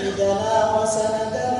عندنا وسندنا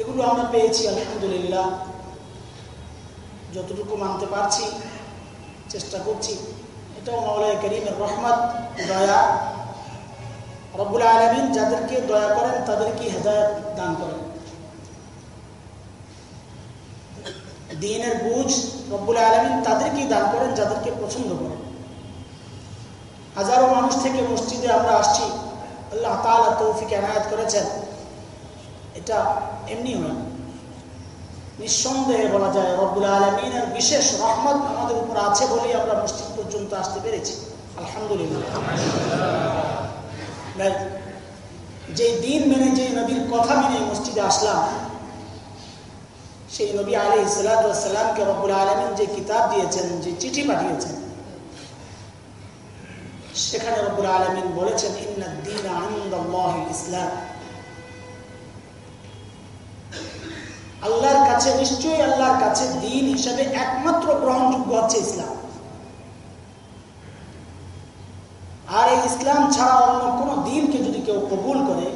এগুলো আমরা পেয়েছি, আলহামদুলিল্লাহ। যতটুকু মানতে পারছি, চেষ্টা করছি। এটাও মাওলায় করিমের রহমত, দয়া। রব্বুল আলমিন যাদেরকে দয়া করেন, তাদেরকে হেদায়ত দান করেন। দিনের বুঝ রব্বুল আলমিন তাদেরকেই দান করেন, যাদেরকে পছন্দ করেন। হাজারো মানুষ থেকে মসজিদে আমরা আসছি আল্লাহ তালা তৌফিক এনায়াত করেছেন এটা এমনি হয়। নিঃসন্দেহে বলা যায়, রব্বুল আলমিনের বিশেষ রহমত আমাদের উপর আছে বলেই আমরা মসজিদ পর্যন্ত আসতে পেরেছি আলহামদুলিল্লাহ? যে দিন মেনে যে নবীর কথা মেনে মসজিদে আসলাম, সেই নবী আলী সালামকে রব্বুল আলমিন যে কিতাব দিয়েছেন, যে চিঠি পাঠিয়েছেন সেখানে রব্বুল আলমিন বলেছেন ইন্দিন ইসলাম। আল্লাহর কাছে, নিশ্চয়ই আল্লাহর কাছে দিন হিসাবে একমাত্র গ্রহণযোগ্য হচ্ছে ইসলাম। আর এই ইসলাম ছাড়া অন্য কোন দিনকে যদি কেউ কবুল করে,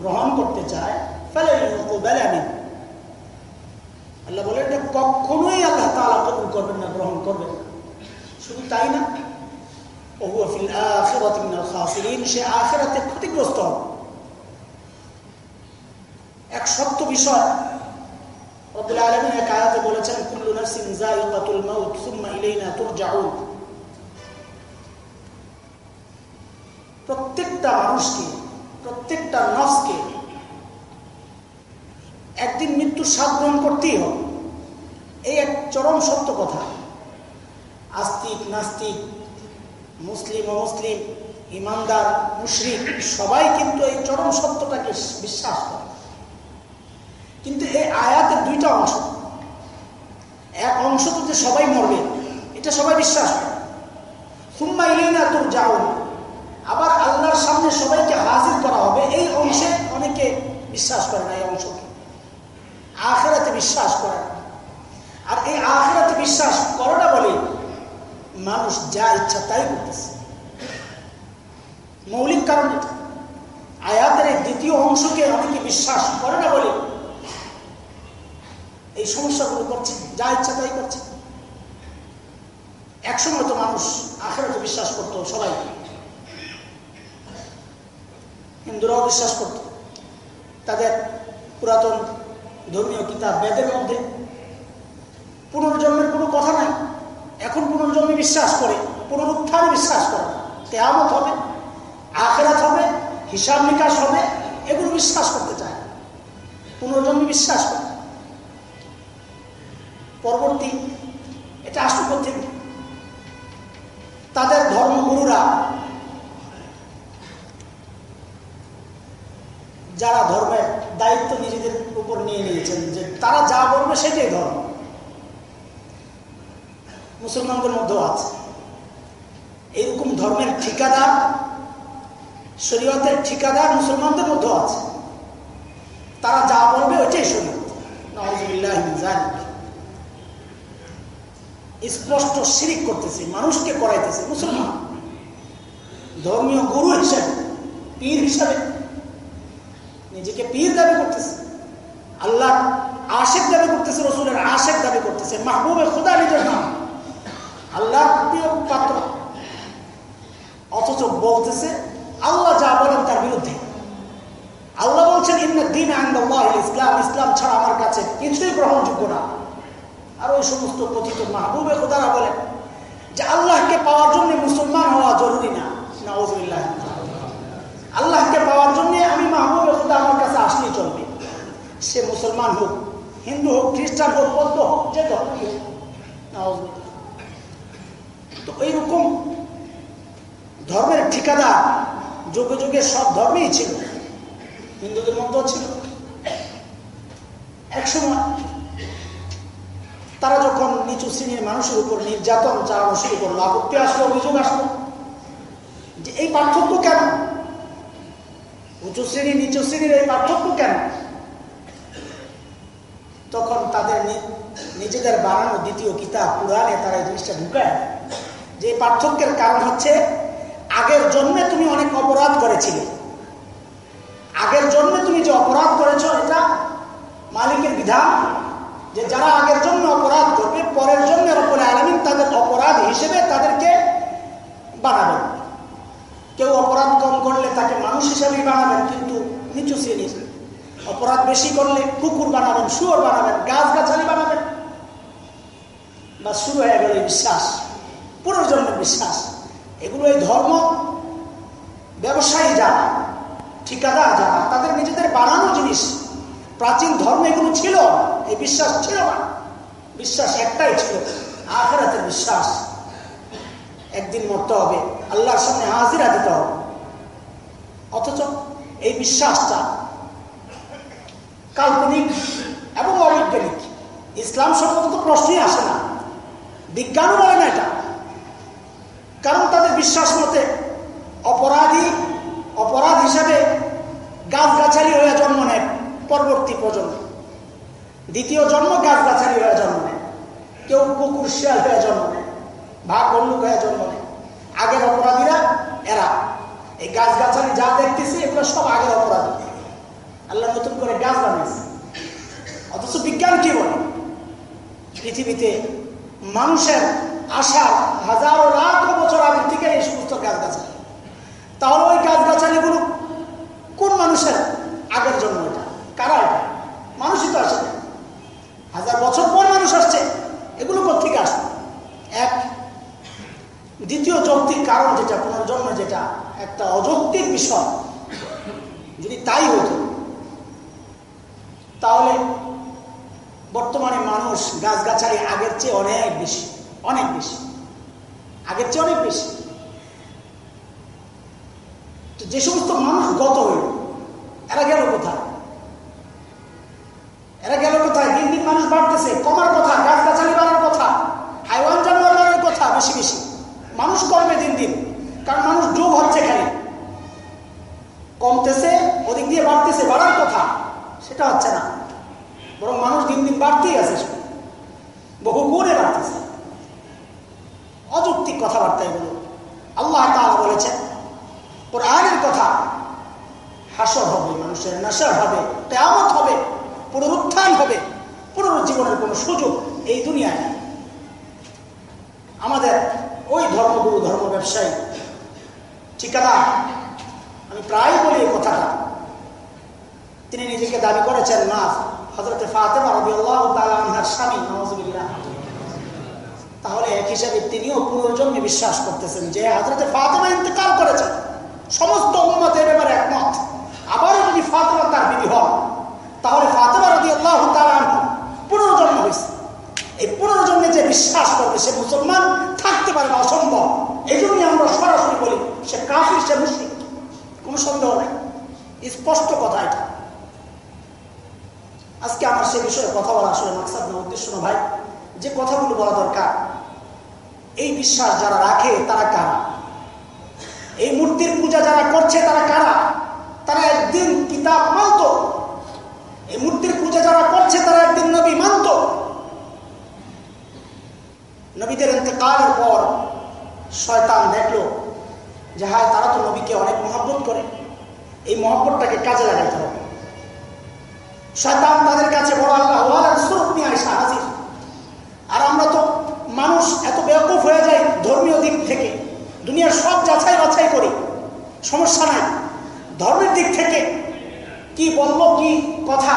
গ্রহণ করতে চায় আল্লাহ বলে কখনোই আল্লাহ তালা কবুল করবেন না, গ্রহণ করবেন শুধু তাই না সে আখেরাতে ক্ষতিগ্রস্ত এক সত্য বিষয়, রব্বুল আলমিন বলেছেন, কুল্লু নাফসিন যায়িকাতুল মাউত সুম্মা ইলাইনা প্রত্যেকটা মানুষকে, প্রত্যেকটা নফসকে একদিন মৃত্যুর স্বাদ গ্রহণ করতেই হবে। এই এক চরম সত্য কথা। আস্তিক, নাস্তিক মুসলিম অমুসলিম ইমানদার, মুশরিক, সবাই কিন্তু এই চরম সত্যটাকে বিশ্বাস করে। কিন্তু এই আয়াতের দুইটা অংশ, এক অংশ তো যে সবাই মরবে, এটা সবাই বিশ্বাস করে। সুম্মা ইলেনা তোর যাও আবার আল্লাহর সামনে সবাইকে হাজির করা হবে, এই অংশে অনেকে বিশ্বাস করে না, এই অংশকে। আখেরাতে বিশ্বাস করে আর এই আখেরাতে বিশ্বাস করে না বলে মানুষ যা ইচ্ছা তাই করতেছে মৌলিক কারণ এটা। আয়াতের এই দ্বিতীয় অংশকে অনেকে বিশ্বাস করে না বলে এই সমস্যাগুলো করছে, যা ইচ্ছা তাই করছে। একসময় তো মানুষ আখেরাতে বিশ্বাস করতো সবাই। হিন্দুরাও বিশ্বাস করত। তাদের পুরাতন ধর্মীয় কিতাব বেদের মধ্যে পুনর্জন্মের কোনো কথা নাই। এখন পুনর্জন্মে বিশ্বাস করে, পুনরুত্থানে বিশ্বাস করে। কেয়ামত হবে, আখেরাত হবে, হিসাব নিকাশ হবে, এগুলো বিশ্বাস করতে চায়। পুনর্জন্মে বিশ্বাস করে। পরবর্তী, এটা আসল থেকে তাদের ধর্মগুরুরা, যারা ধর্মের দায়িত্ব নিজেদের উপর নিয়ে নিয়েছেন, যে তারা যা বলবে সেটাই ধর্ম। মুসলমানদের মধ্যেও আছে। এইরকম ধর্মের ঠিকাদার, শরীয়তের ঠিকাদার মুসলমানদের মধ্যেও আছে। তারা যা বলবে ওইটাই শরীয়ত। স্পষ্ট শিরিক করতেছে, মানুষকে করাইতেছে, মুসলমান। ধর্মীয় গুরু হিসাবে, পীর হিসাবে নিজেকে পীর দাবি করতেছে। আল্লাহ আশেক দাবি করতেছে, রসুলের আশেক দাবি করতেছে, মাহবুবে খুদা নিজের নাম। আল্লাহ পাত্র। অথচ বলতেছে, আল্লাহ যা বলেন তার বিরুদ্ধে। আল্লাহ বলছেন, ইন্না দিন আন্দাল্লাহ ইসলাম ইসলাম ছাড়া আমার কাছে কিছুই গ্রহণযোগ্য না। আর ওই সমস্ত কথিত মাহবুবে খোদারা বলেন যে, আল্লাহকে পাওয়ার জন্য মুসলমান হওয়া জরুরি না। নওয়াজ আল্লাহকে পাওয়ার জন্য আমি মাহবুবে খোদা আমার কাছে আসলেই চলবে। সে মুসলমান হোক, হিন্দু হোক, খ্রিস্টান হোক, বৌদ্ধ হোক, যে ধর্মই হোক। তো এইরকম ধর্মের ঠিকাদার যুগে যুগে সব ধর্মেই ছিল। হিন্দুদের মধ্যেও ছিল। একসময় তারা যখন নিচু শ্রেণির মানুষের উপর নির্যাতন চালানো শুরু করল, আপত্তি আসলো, অভিযোগ আসলো যে এই পার্থক্য কেন? উঁচু শ্রেণি, নিচু শ্রেণির এই পার্থক্য কেন? তখন তাদের নিজেদের বানানো দ্বিতীয় কিতাব পুরাণে তারা এই জিনিসটা ঢুকায়। যে পার্থক্যের কারণ হচ্ছে, আগের জন্মে তুমি অনেক অপরাধ করেছিলে। আগের জন্মে তুমি যে অপরাধ করেছ, এটা মালিকের বিধান যে যারা আগের জন্য অপরাধ করবে, পরের জন্য অপরে আলামিন তাদের অপরাধ হিসেবে তাদেরকে বানাবেন কেউ অপরাধ কম করলে তাকে মানুষ হিসেবেই বানাবেন, কিন্তু নিচু শ্রেণির অপরাধ বেশি করলে কুকুর বানাবেন, শুয়োর বানাবেন গাছ গাছালি বানাবেন। বা শুরু হয়ে গেল বিশ্বাস। পুনর্জন্মের বিশ্বাস। এগুলো এই ধর্ম, ব্যবসায়ী যারা, ঠিকাদার যারা, তাদের নিজেদের বানানো জিনিস। প্রাচীন ধর্ম এগুলো ছিল, এই বিশ্বাস ছিল না। বিশ্বাস একটাই ছিল, আখেরাতের বিশ্বাস। একদিন মরতে হবে, আল্লাহর সামনে হাজিরা দিতে হবে। অথচ এই বিশ্বাসটা কাল্পনিক এবং অবৈজ্ঞানিক। ইসলাম সম্পর্কে তো প্রশ্নই আসে না। বিজ্ঞানও বলে না এটা। কারণ তাদের বিশ্বাস মতে অপরাধী, অপরাধ হিসাবে গাছগাছালি হয়ে জন্ম নেয় পরবর্তী প্রজন্ম। দ্বিতীয় জন্ম গাছগাছালি হয়ে জন্ম নেয়। কেউ কুকুর, শিয়াল হয়ে জন্ম নেয় ভাগ ভল্লুক হয়ে জন্ম নেয়। আগের অপরাধীরা এরা। এই গাছগাছালি যা দেখতেছি, এগুলো সব আগের অপরাধী। আল্লাহ নতুন করে গাছ বানিয়েছে। অথচ বিজ্ঞান কি বলে? পৃথিবীতে মানুষের আসার হাজারো লাখ বছর আগে থেকে এই সমস্ত গাছগাছালি। তাহলে ওই গাছগাছালিগুলো কোন মানুষের আগের জন্য এটা? কারা এটা? মানুষই তো আসে হাজার বছর পর মানুষ আসছে, এগুলো কোথেকে আসবে? এক, দ্বিতীয় যৌক্তিক কারণ যেটা, পুনর্জন্ম যেটা, একটা অযৌক্তিক বিষয়। যদি তাই হতো, তাহলে বর্তমানে মানুষ গাছগাছালি আগের চেয়ে অনেক বেশি। অনেক বেশি। আগের চেয়ে অনেক বেশি। তো যে সমস্ত মানুষ গত হইল, এরা গেল কোথায়? এরা গেল কোথায়? দিন দিন মানুষ বাড়তেছে, কমার কথা গাছ গাছগাছালি বাড়ার কথা, হাইওয়ান জানোয়ার বাড়ার কথা, বেশি বেশি। মানুষ কমবে দিন দিন কারণ মানুষ যোগ হচ্ছে খালি কমতেছে, ওদিক দিয়ে বাড়তেছে, বাড়ার কথা, সেটা হচ্ছে না। বরং মানুষ দিন দিন বাড়তেই আছে। বহু গুণে বাড়তেছে। অযৌক্তিক কথাবার্তা এগুলো। আল্লাহ তাআলা বলেছেন, কোরআনের কথা হাসর হবে, মানুষের নেশার হবে, কেয়ামত হবে, পুনরুত্থান হবে, পুনরুজ্জীবনের কোনো সুযোগ এই দুনিয়ায় আমাদের ওই ধর্মগুরু, ধর্ম ব্যবসায়ী, ঠিকাদার, আমি প্রায় বলি এই কথাটা, তিনি নিজেকে দাবি করেছেন মা হজরতে ফাতেমা রবি আল্লাহ তালার স্বামী তাহলে এক হিসাবে তিনিও পুনর্জন্মে বিশ্বাস করতেছেন যে হজরত ফাতেমা ইন্তেকাল করেছেন সমস্ত উন্মত এ ব্যাপারে একমত। আবারও যদি ফাতেমা তার বিধি হন, তাহলে ফাতেমা রবি আল্লাহ পুনর্জন্ম হয়েছে। এই পুনর্জন্মে যে বিশ্বাস করবে, সে মুসলমান, থাকতে পারে না, অসম্ভব। এই জন্যই আমরা সরাসরি বলি, সে কাফির, সে মুসলিম কোনো সন্দেহ নেই। স্পষ্ট কথা এটা। আজকে আমার সে বিষয়ে কথা বলা আসলে মাকসাদ না, উদ্দেশ্য না ভাই। যে কথাগুলো বলা দরকার, এই বিশ্বাস যারা রাখে তারা কারা? এই মূর্তির পূজা যারা করছে তারা কারা? তারা একদিন কিতাব মানত। এই মূর্তির পূজা যারা করছে তারা একদিন নবী মানত। নবীদের ইন্তেকালের পর শয়তান দেখল যে হ্যাঁ তারা তো নবীকে অনেক মহব্বত করে। এই মহব্বতটাকে কাজে লাগাইতে হবে। শয়তান তাদের কাছে বড় আল্লাহ স্বরূপ নিয়ে আসা হাজির আর আমরা তো মানুষ এত বেকুফ হয়ে যায় ধর্মীয় দিক থেকে দুনিয়ার সব যাচাই বাছাই করি সমস্যা নাই ধর্মের দিক থেকে কি বলল কি কথা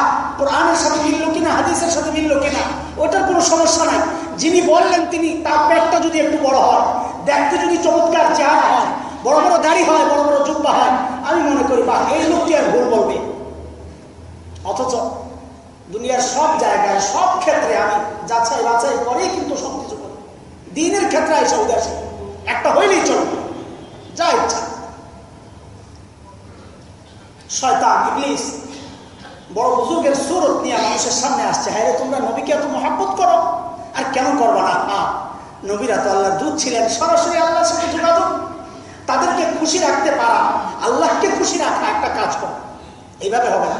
কোরআনের সাথে মিললো কিনা, হাদিসের সাথে মিললো কিনা, ওটার কোনো সমস্যা নাই। যিনি বললেন তিনি, তার পেটটা যদি একটু বড় হয়, দেখতে যদি চমৎকার চেহারা হয়, বড় বড় দাড়ি হয়, বড় বড় জুব্বা হয়, আমি মনে করি বা এই লোকটি আর ভুল বলবে। অথচ দুনিয়ার সব জায়গায়, সব ক্ষেত্রে আমি যাচাই বাছাই করেই কিন্তু সব কিছু করি। দিনের ক্ষেত্রে এসে উদাসী। একটা হইলেই চলবে। যা ইচ্ছা। শয়তান, ইবলিস বড় বুজুর্গের সুরত নিয়ে মানুষের সামনে আসছে। হ্যাঁ তোমরা নবীকে এত মহাব্বত করো? আর কেন করব না? হ্যাঁ নবীরা তো আল্লাহ দুধ ছিলেন। সরাসরি আল্লাহর সাথে যোগাযোগ। তাদেরকে খুশি রাখতে পারা। আল্লাহকে খুশি রাখা একটা কাজ কর। এইভাবে হবে না।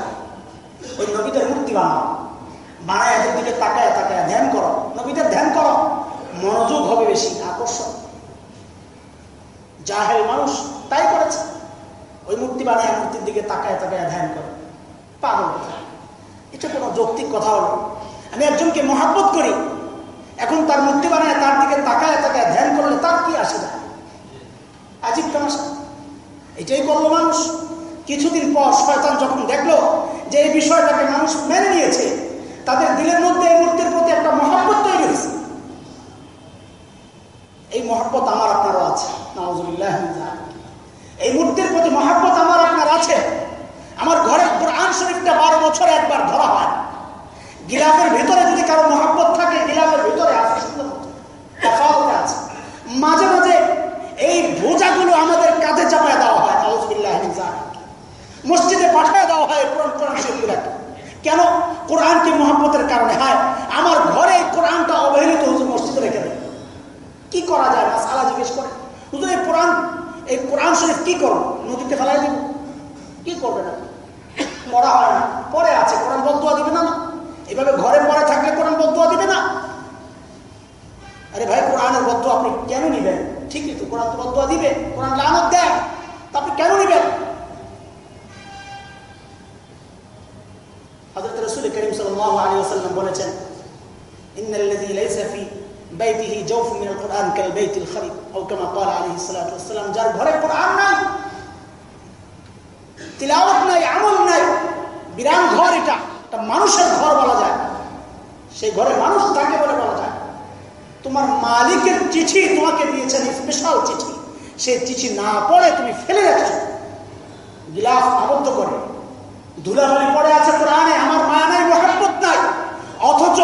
ওই নবীদের মূর্তি বানাও। বানায় এদের দিকে তাকায় তাকায় ধ্যান করো। নবীদের ধ্যান করো। মনোযোগ হবে বেশি, আকর্ষণ। জাহেল মানুষ তাই করেছে। ওই মূর্তি বানায় মূর্তির দিকে তাকায় তাকায় ধ্যান করে। পাগল কথা। এটা কোনো যৌক্তিক কথা হলো আমি একজনকে মহাব্বত করি, এখন তার মূর্তি বানায়, তার দিকে তাকায় তাকায় ধ্যান করলে তার কি আসে যায়? আজিব তামাশা। এটাই করল মানুষ। কিছুদিন পর শয়তান যখন দেখল যে এই বিষয়টাকে মানুষ মেনে নিয়েছে, তাদের দিলের মধ্যে এই মূর্তির প্রতি একটা মহাব্বত তৈরি হয়েছে। এই মহাব্বত আমার আপনারও আছে। নওয়াজুল্লাহ এই মূর্তির প্রতি মহাব্বত আমার আপনার আছে। আমার কোরআন শরীফটা বারো বছরে একবার ধরা হয়। গিলাফের ভিতরে যদি কারও মহাব্বত থাকে, গিলাফের ভিতরে আছে মাঝে মাঝে এই ভোজাগুলো আমাদের কাঁধে চাপায় দেওয়া হয় নওয়াজুল্লাহ মসজিদে পাঠায় দেওয়া হয় কোরআন কোরআন শরীফগুলাকে। কেন? কোরআনকে মহাব্বতের কারণে হয়? আমার ঘরে কোরআনটা অবহেলিত হুজুর মসজিদে রেখে দেয়। কি করা যায়? মাসালা জিজ্ঞেস করে। হুজুর, এই কোরআন এই কোরআন শরীফ কি করব? নদীতে ফেলাই দিব। কি করবে না পড়া হয় না। পরে আছে, কোরআন বদুয়া দিবে না এভাবে ঘরে পরে থাকলে কোরআন বদুয়া দিবে না। আরে ভাই, কোরআনের বদুয়া আপনি কেন নিবেন? ঠিকই তো, কোরআন তো বদুয়া দিবে। কোরআন লানত দেয়, তা আপনি কেন নিবেন? হযরত রাসূল করিম আলাইহি ওয়াসাল্লাম বলেছেন কাল যার ঘরে কোরআন নাই তিলাওয়াত নাই, আমল নাই। বিরান ঘর এটা। এটা মানুষের ঘর বলা যায়। সেই ঘরে মানুষ থাকে বলে বলা যায়। তোমার মালিকের চিঠি তোমাকে দিয়েছেন স্পেশাল চিঠি। সেই চিঠি না পড়ে তুমি ফেলে রাখছো। গিলাফ আবদ্ধ করে। ধুলাবালি পড়ে আছে কোরআনে, আমার মায়া নাই, মহাব্বত নাই। অথচ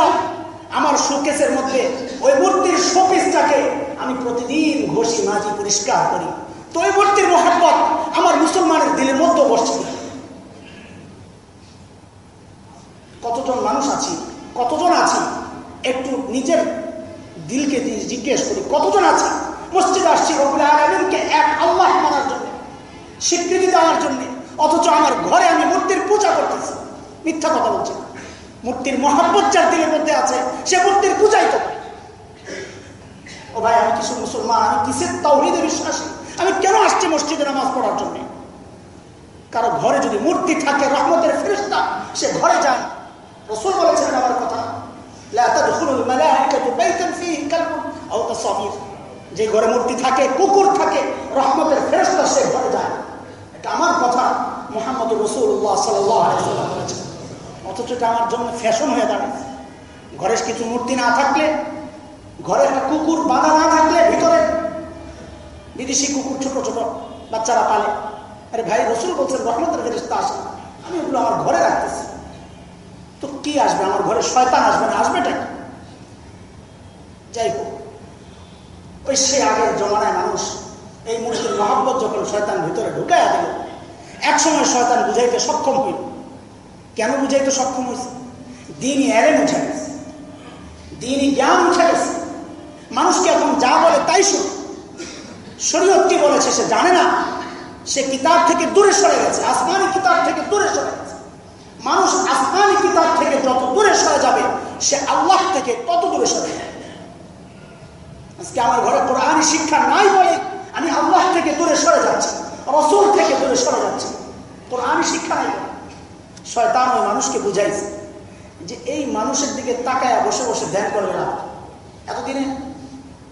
আমার শোকেসের মধ্যে ওই মূর্তির শোকেসটাকে আমি প্রতিদিন ঘষি মাঝি পরিষ্কার করি। তৈবর্তের মোহাম্মত আমার মুসলমানের দিলের মধ্যে বসছে কতজন মানুষ আছি, কতজন আছি, একটু নিজের দিলকে জিজ্ঞেস করি, কতজন আছে? মসজিদ আসছি রবুল আলমিনকে এক আল্লাহ মানার জন্য, স্বীকৃতি দেওয়ার জন্য, অথচ আমার ঘরে আমি মূর্তির পূজা করতেছি। মিথ্যা কথা বলছি মূর্তির মহাব্বত যার দিলের মধ্যে আছে, সে মূর্তির পূজাই তো। ও ভাই, আমি কিছু মুসলমান, আমি কিসের তাওহিদে বিশ্বাসী? আমি কেন আসছি মসজিদে নামাজ পড়ার জন্য? কারও ঘরে যদি মূর্তি থাকে, রহমতের ফেরিস্তা সে ঘরে যায়। রসুল বলেছেন আমার কথা যে ঘরে মূর্তি থাকে, কুকুর থাকে, রহমতের ফেরস্তা সে ঘরে যায়। এটা আমার কথা মোহাম্মদ রসুল্লাহ সাল্লাম অথচ এটা আমার জন্য ফ্যাশন হয়ে দাঁড়িয়েছে ঘরে কিছু মূর্তি না থাকলে, ঘরে একটা কুকুর বাঁধা না থাকলে ভিতরে বিদেশি কুকুর, ছোট ছোট বাচ্চারা পালে। আরে ভাই, রসুল বলছেন, রহমতের ফেরিস্তা আসে। আমি ওগুলো আমার ঘরে রাখতেছি। তো কি আসবে? আমার ঘরে শয়তান আসবে না? আসবেটা যাই হোক, ওই সে আগের জমানায় মানুষ এই মূর্তির মহাব্বত যখন শয়তান ভিতরে ঢুকাইয়া দিল, একসময় শয়তান বুঝাইতে সক্ষম হইল। কেন বুঝাইতে সক্ষম হয়েছে দিনই এরেন উঠে গেছে। দিনই জ্ঞান উঠে গেছে। মানুষকে এখন যা বলে তাই শুনে। শরীয়ত কি বলেছে, সে জানে না। সে কিতাব থেকে দূরে সরে গেছে, আসমানি কিতাব থেকে দূরে সরে গেছে। মানুষ আসমানি কিতাব থেকে যত দূরে সরে যাবে, সে আল্লাহ থেকে তত দূরে সরে যাবে। আজকে আমার ঘরে কোরআনী শিক্ষা নাই বলে আমি আল্লাহ থেকে দূরে সরে যাচ্ছি, রসুল থেকে দূরে সরে যাচ্ছি। কোরআনী শিক্ষা নাই শয়তান ওই মানুষকে বুঝাইছে যে এই মানুষের দিকে তাকায় বসে বসে ধ্যান করলে লাভ এতদিনে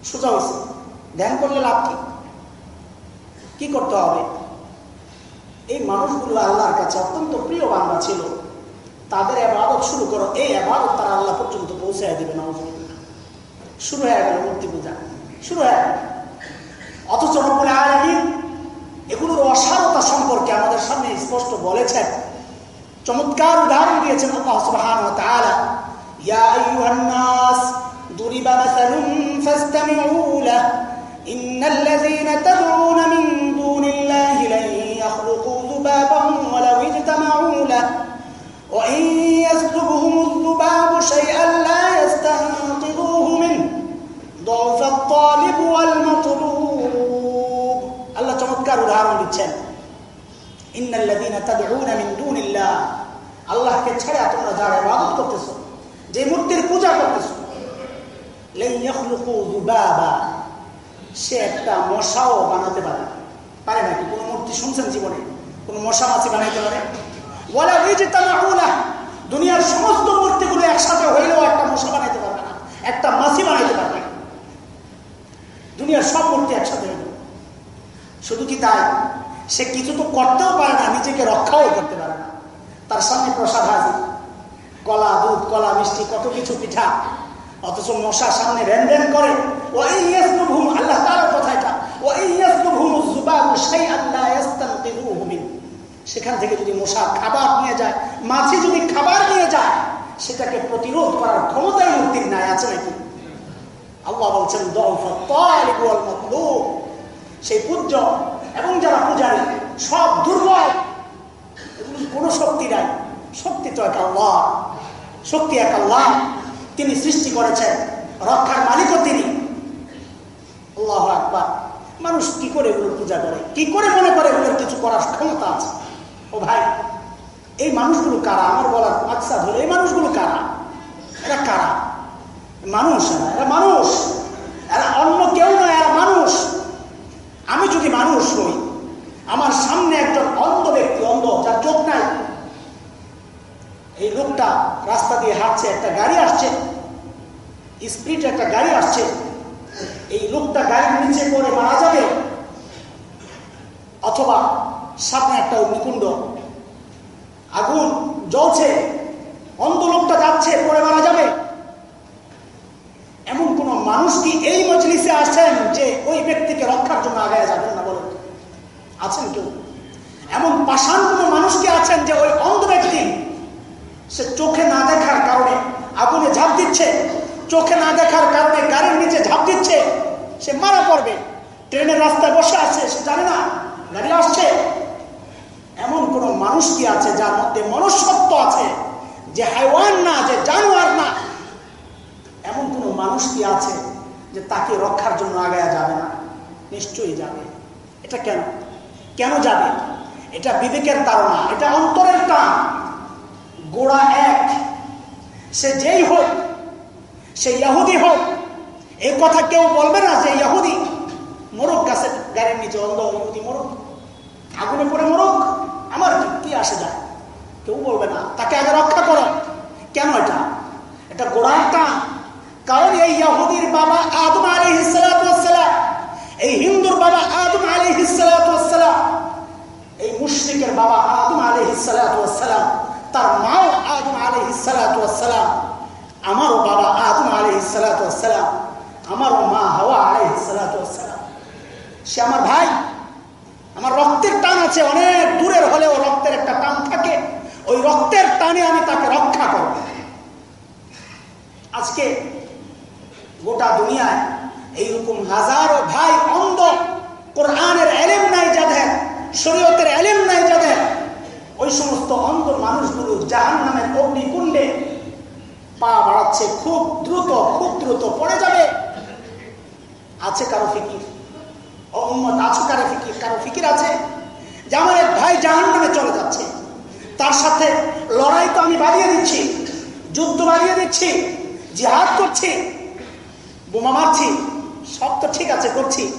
সোজা হয়েছে। ধ্যান করলে লাভ কি? কি করতে হবে? এই মানুষগুলো আল্লাহর কাছে অত্যন্ত প্রিয় বাংলা ছিল। তাদের আবাদত শুরু করো। এই আবাদত তারা আল্লাহ পর্যন্ত পৌঁছায় দিবে না শুরু হয়ে গেল মূর্তি পূজা। শুরু হয়ে গেল। অথচ রব্বুল আলমিন এগুলোর অসারতা সম্পর্কে আমাদের সামনে স্পষ্ট বলেছেন। চমৎকার উদাহরণ দিয়েছেন আল্লাহ তাদউনা وإن يسلبهم الذباب شيئا لا يستنقذوه منه ضعف الطالب والمطلوب الله চমৎকার উদাহরণ দিচ্ছেন ইন্নাল্লাযীনা তাদউনা মিন দুনিল্লাহ আল্লাহকে ছাড়া তোমরা যারা ইবাদত করতেছো যে মূর্তির পূজা করতেছো লান ইয়াখলুকু যুবাবা সে একটা মশাও বানাতে পারে পারে নাকি কোনো মূর্তি শুনছেন জীবনে কোনো মশা মাছি বানাইতে পারে ওয়ালা ওয়াজতামাউলা দুনিয়ার সমস্ত মূর্তিগুলো একসাথে হইলেও একটা মশা বানাইতে পারবে না, একটা মাছি বানাইতে পারবে না। দুনিয়ার সব মূর্তি একসাথে হইল। শুধু কি তাই? সে কিছু তো করতেও পারে না, নিজেকে রক্ষাও করতে পারে না। তার সামনে প্রসাদ হাজির। কলা, দুধ, কলা, মিষ্টি, কত কিছু পিঠা। অথচ মশা সামনে রেন রেন করে ও আল্লাহ তাআলার কথা এটা ও এই ইয়াসনুভুম যুবাবু সেখান থেকে যদি মশা খাবার নিয়ে যায় মাছি যদি খাবার নিয়ে যায়, সেটাকে প্রতিরোধ করার ক্ষমতাই মূর্তির নাই আছে নাকি? আল্লাহ বলছেন সেই পূজ্য এবং যারা পূজারী, সব দুর্বল। কোন শক্তি নাই। শক্তি তো এক আল্লাহ। শক্তি এক আল্লাহ। তিনি সৃষ্টি করেছেন, রক্ষার মালিকও তিনি। আল্লাহ আকবার। মানুষ কি করে এগুলোর পূজা করে? কি করে মনে করে এগুলোর কিছু করার ক্ষমতা আছে? ও ভাই, এই মানুষগুলো কারা? আমার বলার মাকসাদ হলো এই মানুষগুলো কারা? এরা কারা? মানুষ এরা মানুষ। এরা অন্য কেউ নয়, এরা মানুষ। আমি যদি মানুষ হই, আমার সামনে একজন অন্ধ ব্যক্তি, অন্ধ, যার চোখ নাই, এই লোকটা রাস্তা দিয়ে হাঁটছে, একটা গাড়ি আসছে, স্পিড একটা গাড়ি আসছে, এই লোকটা গাড়ির নিচে পড়ে মারা যাবে, অথবা সামনে একটা অগ্নিকুণ্ড। আগুন জ্বলছে অন্ধ লোকটা যাচ্ছে পরে মারা যাবে। এমন কোন মানুষ কি এই মজলিসে আসছেন যে ওই ব্যক্তিকে রক্ষার জন্য আগে যাবেন না বলেন? আছেন কেউ? এমন পাষাণ কোন মানুষ কি আছেন যে ওই অন্ধ ব্যক্তি, সে চোখে না দেখার কারণে আগুনে ঝাঁপ দিচ্ছে, চোখে না দেখার কারণে গাড়ির নিচে ঝাঁপ দিচ্ছে, সে মারা পড়বে। ট্রেনের রাস্তায় বসে আছে, সে জানে না, গাড়ি আসছে এমন কোন মানুষ কি আছে যার মধ্যে মনুষ্যত্ব আছে? যে হাইওয়ান না, যে জানোয়ার না। এমন কোন মানুষ কি আছে যে তাকে রক্ষার জন্য আগায়া যাবে না? নিশ্চয়ই যাবে। এটা কেন? কেন যাবে? এটা বিবেকের তারা এটা অন্তরের টান। গোড়া এক। সে যেই হোক, সে ইয়াহুদি হোক এই কথা কেউ বলবে না যে ইয়াহুদি মরুক গাছের গাড়ির নিচে, অন্ধ ইহুদি মরুক। আগুনে পড়ে মরুক। আমার কি আসে যায়। কেউ বলবে না, তাকে আগে রক্ষা করো। কেন এটা? এটা গোড়ার টান। কারণ এই ইয়াহুদির বাবা আদম আলী হিসালাম এই হিন্দুর বাবা আদম আলী হিসালাম এই মুশ্রিকের বাবা আদম আলী হিসালাম তার মাও আদম আলী হিসালাম আমারও বাবা আদম আলী হিসালাম আমারও মা হাওয়া আলী হিসালাম সে আমার ভাই। আমার রক্তের টান আছে, অনেক দূরের হলেও রক্তের একটা টান থাকে। ওই রক্তের টানে আমি তাকে রক্ষা করব। আজকে গোটা দুনিয়ায় এইরকম হাজারো ভাই অন্ধ, কোরআনের এলেম নাই যাদের, শরীয়তের এলেম নাই যাদের। ওই সমস্ত অন্ধ মানুষগুলো জাহান নামের অগ্নিকুণ্ডে পা বাড়াচ্ছে, খুব দ্রুত খুব দ্রুত পড়ে যাবে। আছে কারও ফিকির? অহম্মদ আছে কারও ফিকির? কারও ফিকির আছে? যে এক ভাই জাহান চলে যাচ্ছে। তার সাথে লড়াই তো আমি বাড়িয়ে দিচ্ছি, যুদ্ধ বাড়িয়ে দিচ্ছি, জিহাদ করছি, বোমা মারছি, সব তো ঠিক আছে, করছি।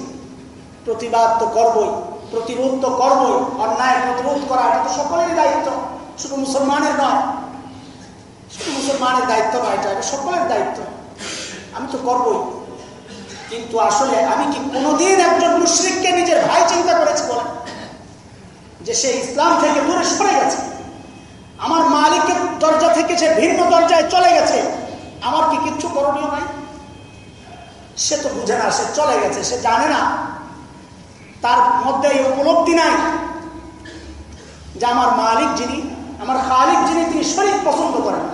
প্রতিবাদ তো করবই, প্রতিরোধ তো করবই, অন্যায় প্রতিরোধ করা, এটা তো সকলেরই দায়িত্ব, শুধু মুসলমানের নয়। শুধু মুসলমানের দায়িত্ব নয়, এটা এটা সকলের দায়িত্ব। আমি তো করবই। কিন্তু আসলে আমি কি কোনোদিন একজন মুশ্রিককে নিজের ভাই চিন্তা করেছি বলে যে সে ইসলাম থেকে দূরে সরে গেছে। আমার মালিকের দরজা থেকে সে ভিন্ন দরজায় চলে গেছে। আমার কি কিচ্ছু করণীয় নাই? সে তো বুঝে না, সে চলে গেছে, সে জানে না। তার মধ্যে এই উপলব্ধি নাই যে আমার মালিক যিনি, আমার খালিক যিনি, তিনি শরীর পছন্দ করেন।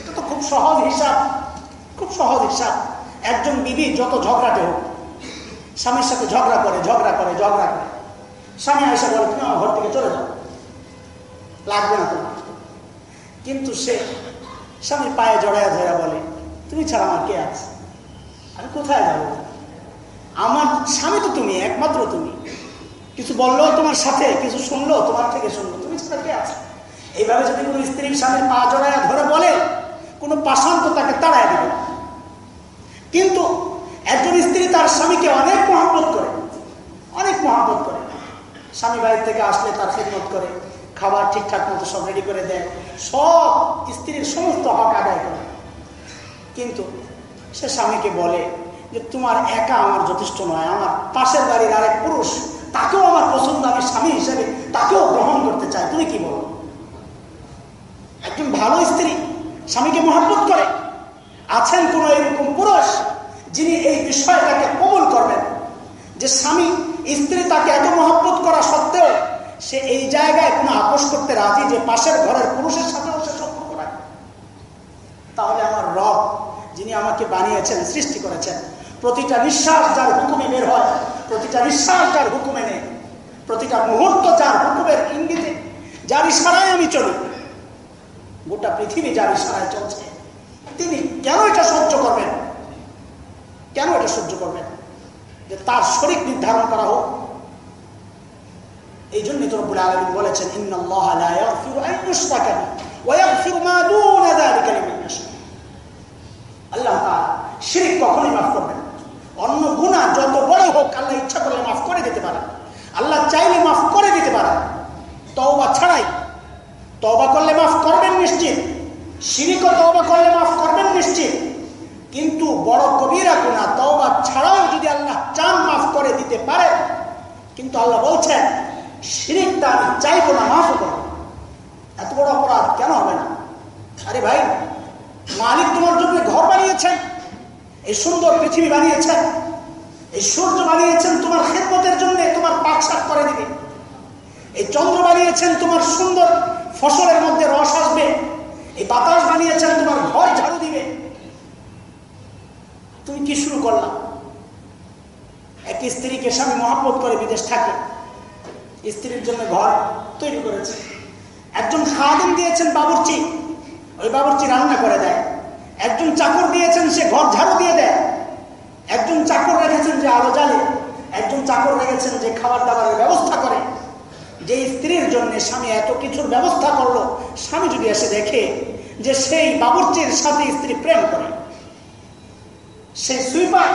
এটা তো খুব সহজ হিসাব, খুব সহজ হিসাব। একজন বিবি যত ঝগড়াটে হোক, স্বামীর সাথে ঝগড়া করে ঝগড়া করে ঝগড়া করে, স্বামী এসে বলে, তুমি আমার ঘর থেকে চলে যাও, লাগবে না তোমার। কিন্তু সে স্বামীর পায়ে জড়াইয়া ধরা বলে, তুমি ছাড়া আমার কে আছে? আমি কোথায় যাব? আমার স্বামী তো তুমি, একমাত্র তুমি। কিছু বলল তোমার সাথে, কিছু শুনলো তোমার থেকে শুনলো, তুমি ছাড়া কে আছে? এইভাবে যদি কোনো স্ত্রীর স্বামীর পা জড়াইয়া ধরে বলে, কোনো পাশান তো তাকে তাড়ায় দেবে। কিন্তু একজন স্ত্রী তার স্বামীকে অনেক মহাব্বত করে, অনেক মহাব্বত করে। স্বামী বাড়ির থেকে আসলে তার খেদমত করে, খাবার ঠিকঠাক মতো সব রেডি করে দেয়, সব স্ত্রীর সমস্ত হক আদায় করে। কিন্তু সে স্বামীকে বলে যে, তোমার একা আমার যথেষ্ট নয়, আমার পাশের বাড়ির আরেক পুরুষ, তাকেও আমার পছন্দ আমি স্বামী হিসেবে তাকেও গ্রহণ করতে চাই তুমি কি বলো? একজন ভালো স্ত্রী স্বামীকে মহাব্বত করে আছেন কোন এরকম পুরুষ যিনি এই বিষয়টাকে কবুল করবেন? যে স্বামী, স্ত্রী তাকে এত মহব্বত করা সত্ত্বেও সে এই জায়গায় কোনো আপোষ করতে রাজি যে পাশের ঘরের পুরুষের সাথেও সে সম্পর্ক রাখে তাহলে আমার রব, যিনি আমাকে বানিয়েছেন, সৃষ্টি করেছেন, প্রতিটা নিঃশ্বাস যার হুকুমে বের হয়, প্রতিটা নিঃশ্বাস যার হুকুমে নেই, প্রতিটা মুহূর্ত যার হুকুমের ইঙ্গিতে, যার ইশারায় আমি চলি, গোটা পৃথিবী যার ইশারায় চলছে। তিনি কেন এটা সহ্য করবেন? কেন এটা সহ্য করবেন? যে তার শরীর নির্ধারণ করা হোক। এই জন্যই তো আলামিন বলেছেন, ইন্নাল্লাহা লা ইয়াগফিরু আন ইউশরাকা বিহি ওয়া ইয়াগফিরু মা আল্লাহ তাআলা শিরক কখনোই মাফ করবেন অন্য গুনাহ যত বড় হোক, আল্লাহ ইচ্ছা করলে মাফ করে দিতে পারেন। আল্লাহ চাইলে মাফ করে দিতে পারেন। তওবা ছাড়াই তওবা করলে মাফ করবেন নিশ্চিত। শিরিকও তওবা করলে মাফ করবেন নিশ্চিত। কিন্তু বড় কবিরা গুণা তওবা ছাড়াও যদি আল্লাহ চান মাফ করে দিতে পারে, কিন্তু আল্লাহ বলছেন শিরিকটা আমি চাইব না, মাফ করব এত বড় অপরাধ কেন হবে না? আরে ভাই, মালিক তোমার জন্য ঘর বানিয়েছেন, এই সুন্দর পৃথিবী বানিয়েছেন, এই সূর্য বানিয়েছেন তোমার খেদমতের জন্য তোমার পাক সাপ করে দিবে। এই চন্দ্র বানিয়েছেন তোমার সুন্দর ফসলের মধ্যে রস আসবে। এই বাতাস বানিয়েছেন তোমার ঘর ঝাড়ু দিবে। তুমি কি শুরু করলাম এক স্ত্রীকে স্বামী মহাব্বত করে বিদেশ থাকে। স্ত্রীর জন্য ঘর তৈরি করেছে। একজন খাদিম দিয়েছেন বাবুর্চি। ওই বাবুর্চি রান্না করে দেয়। একজন চাকর দিয়েছেন, সে ঘর ঝাড়ু দিয়ে দেয়। একজন চাকর রেখেছেন যে আলো জ্বালে। একজন চাকর রেখেছেন যে খাবার দাবারের ব্যবস্থা করে। যে স্ত্রীর জন্য স্বামী এত কিছুর ব্যবস্থা করল, স্বামী যদি এসে দেখে যে সেই বাবুর্চির সাথে স্ত্রী প্রেম করে সেই সুইপার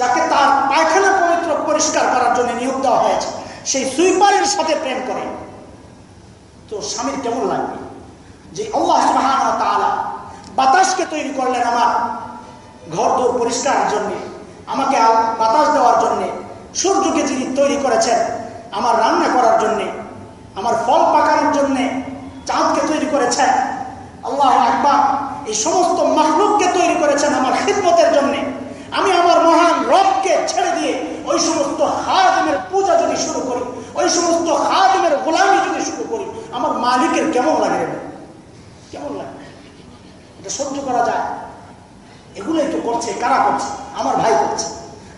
যাকে তার পায়খানা পবিত্র পরিষ্কার করার জন্য নিয়োগ দেওয়া হয়েছে, সেই সুইপারের সাথে প্রেম করে, তো স্বামীর কেমন লাগবে? যে আল্লাহ তালা বাতাসকে তৈরি করলেন আমার ঘর দৌড় পরিষ্কারের জন্য, আমাকে বাতাস দেওয়ার জন্যে, সূর্যকে যিনি তৈরি করেছেন আমার রান্না করার জন্য, আমার ফল পাকানোর জন্য চাঁদকে তৈরি করেছেন। আল্লাহ আকবার, এই সমস্ত মাহলুককে তৈরি করেছেন আমার খিদমতের জন্য। আমি আমার মহান রবকে ছেড়ে দিয়ে ওই সমস্ত হাদিমের পূজা যদি শুরু করি, ওই সমস্ত হাদিমের গোলামি যদি শুরু করি, আমার মালিকের কেমন লাগে কেমন লাগে? এটা সহ্য করা যায়। এগুলোই তো করছে, কারা করছে? আমার ভাই করছে,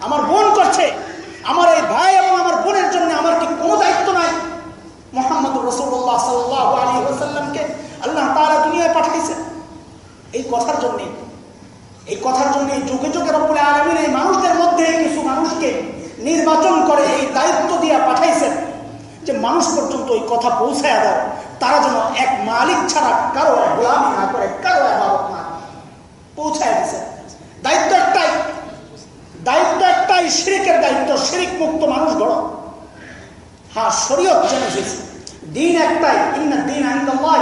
আমার বোন করছে। আমার এই ভাই এবং আমার বোনের জন্য আমার কি কোনো দায়িত্ব নাই? মোহাম্মদ রসুল্লাহ সাল্লাহ আলী ওসাল্লামকে আল্লাহ তারা দুনিয়ায় পাঠাইছেন এই কথার জন্য, এই কথার জন্য যুগে যুগে রব্বুল আলমিন এই মানুষদের মধ্যে কিছু মানুষকে নির্বাচন করে এই দায়িত্ব দিয়ে পাঠাইছেন যে মানুষ পর্যন্ত ওই কথা পৌঁছায় দাও। তারা যেন এক মালিক ছাড়া কারও গোলামি না করে, কারও আবাদত না পৌঁছায় দিছে। দায়িত্ব একটাই দায়িত্ব একটাই, শিরিকের দায়িত্ব শিরিক মুক্ত মানুষ গড়। হ্যাঁ শরীয়ত যেন দিন একটাই, ইন্না দিন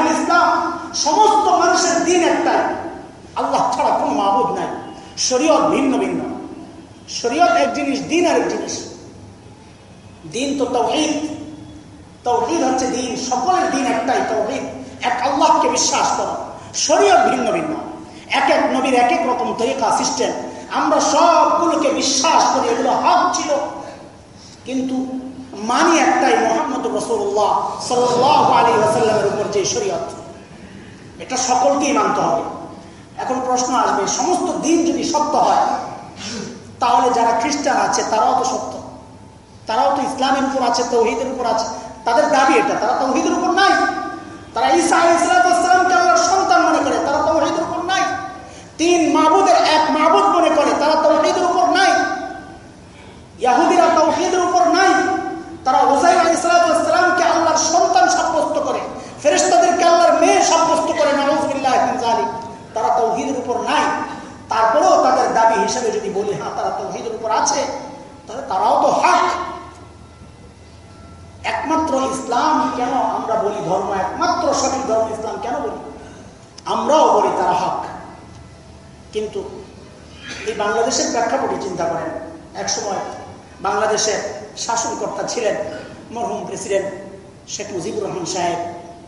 ইসলাম। সমস্ত মানুষের দিন একটাই। আল্লাহ ছাড়া কোনো মাহবুদ নাই। শরীয়ত ভিন্ন ভিন্ন। শরীয়ত এক জিনিস, দিন আরেক জিনিস। দিন তো তৌহিদ। তৌহিদ হচ্ছে দিন, সকলের দিন একটাই তৌহিদ। এক আল্লাহকে বিশ্বাস করো। শরীয়ত ভিন্ন ভিন্ন। এক এক নবীর এক এক রকম তরিকা, সিস্টেম। আমরা সবগুলোকে বিশ্বাস করি, এগুলো হক ছিল। কিন্তু মানি একটাই, মোহাম্মদ রসুল্লাহ সাল্লাহ আলী আসাল্লামের উপর যে শরীয়ত, এটা সকলকেই মানতে হবে। এখন প্রশ্ন আসবে, সমস্ত দিন যদি সত্য হয়, তাহলে যারা খ্রিস্টান আছে, তারাও তো সত্য। তারাও তো ইসলামের উপর আছে, তৌহিদের উপর আছে। তাদের দাবি এটা, তারা তৌহিদের উপর নাই। তারা ইসলামকে আল্লাহর সন্তান মনে করে, তারা তৌহিদের উপর নাই। তিন মাহবুদের এক মাহবুদ মনে করে তারা তৌহিদের উপর নাই ইয়াহুদিরা তৌহিদের উপর নাই তারা ওসাই আলী ইসলামকে আল্লাহর সন্তান সাব্যস্ত করে ফেরেস্তাদেরকে আল্লাহর মেয়ে করে নওয়াজ তারা তৌহিদের উপর নাই। তারপরেও তাদের দাবি হিসেবে যদি বলি হ্যাঁ তারা তৌহিদের উপর আছে, তাহলে তারাও তো হক। একমাত্র ইসলাম কেন আমরা বলি ধর্ম? একমাত্র সঠিক ধর্ম ইসলাম কেন বলি? আমরাও বলি তারা হক। কিন্তু এই বাংলাদেশের প্রেক্ষাপটে চিন্তা করেন। একসময় বাংলাদেশের শাসনকর্তা ছিলেন, মরহুম প্রেসিডেন্ট শেখ মুজিবুর রহমান সাহেব।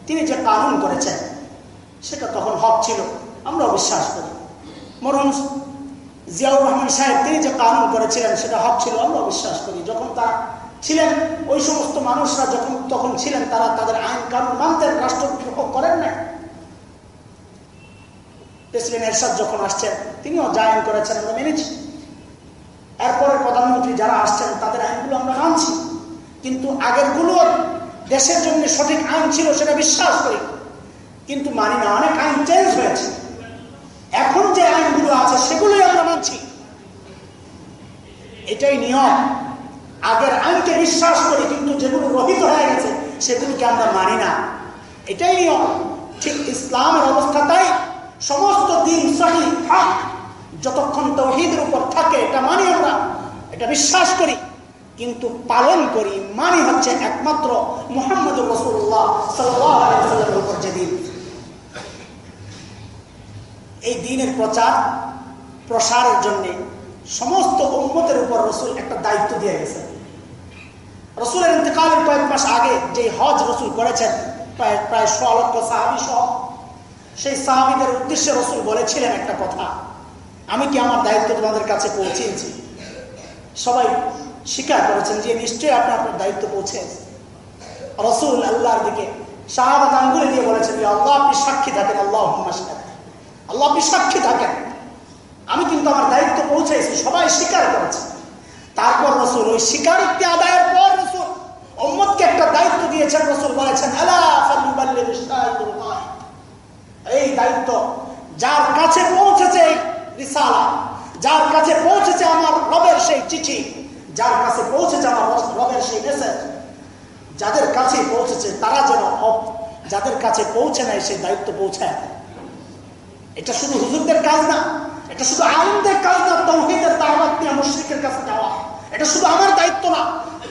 তিনি যে কানুন করেছেন সেটা তখন হক ছিল। আমরা বিশ্বাস করি। মরহুম জিয়াউর রহমান সাহেব তিনি যে কানুন করেছিলেন, সেটা হক ছিল, আমরা বিশ্বাস করি। যখন তারা ছিলেন, ওই সমস্ত মানুষরা যখন তখন ছিলেন, তারা তাদের আইন কানুন মানতেন রাষ্ট্র করেন না প্রেসিডেন্ট এরশাদ যখন আসছেন, তিনিও যা আইন করেছেন, আমরা মেনেছি। এরপরের প্রধানমন্ত্রী যারা আসছেন, তাদের আইনগুলো আমরা মানছি। কিন্তু আগেরগুলো দেশের জন্য সঠিক আইন ছিল, সেটা বিশ্বাস করি। কিন্তু মানি না, অনেক আইন চেঞ্জ হয়েছে। এখন যে আইনগুলো আছে, সেগুলোই আমরা মানছি। এটাই নিয়ম। আগের আইনকে বিশ্বাস করি, কিন্তু যেগুলো রহিত হয়ে গেছে, সেগুলোকে আমরা মানি না। এটাই নিয়ম। ঠিক ইসলামের অবস্থা তাই। সমস্ত দিন সহি হক, যতক্ষণ তৌহিদের উপর থাকে, এটা মানি আমরা, এটা বিশ্বাস করি। কিন্তু পালন করি, মানি হচ্ছে একমাত্র মোহাম্মদ রসুল্লাহ সাল্লামের উপর যে দিন এই দিনের প্রচার, প্রসারের জন্যে সমস্ত উন্মতের উপর রসুল একটা দায়িত্ব দিয়ে গেছেন। রসুলের ইন্তকালের কয়েক মাস আগে যে হজ রসুল করেছেন, প্রায় প্রায় লক্ষ সাহাবি সহ, সেই সাহাবিদের উদ্দেশ্যে রসুল বলেছিলেন একটা কথা। আমি কি আমার দায়িত্ব তোমাদের কাছে পৌঁছেছি সবাই স্বীকার করেছেন যে নিশ্চয়ই আপনি আপনার দায়িত্ব পৌঁছে রসুল আল্লাহর দিকে শাহাদাত আঙ্গুলে দিয়ে বলেছেন আল্লাহ, আপনি সাক্ষী থাকেন আল্লাহ আল্লাহ আপনি সাক্ষী থাকেন। আমি কিন্তু আমার দায়িত্ব পৌঁছেছি সবাই স্বীকার করেছে। তারপর রসুল, ওই স্বীকারোক্তি আদায়ের পর রসুল ওম্মদকে একটা দায়িত্ব দিয়েছেন, রসুল বলেছেন এই দায়িত্ব যার কাছে পৌঁছেছে যার কাছে পৌঁছেছে আমার রবের সেই চিঠি, যার কাছে পৌঁছেছে আমার রবের সেই মেসেজ যাদের কাছে পৌঁছেছে তারা যেন যাদের কাছে পৌঁছে নেয় সেই দায়িত্ব পৌঁছায় এটা শুধু হুজুরদের কাজ না, এটা শুধু আলমদের কাজ না, তৌহিদের দাওয়াত নিয়ে মুশ্রিকের কাছে যাওয়া। এটা শুধু আমার দায়িত্ব না,